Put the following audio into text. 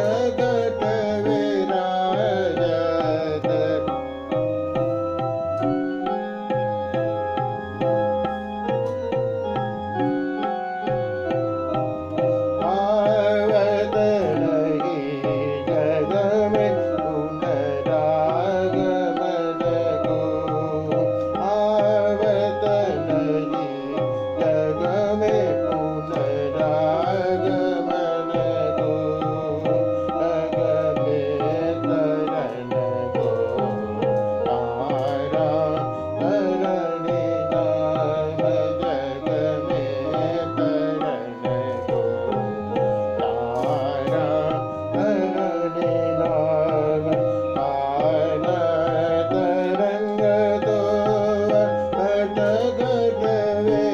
जगत ಜಗದವೇ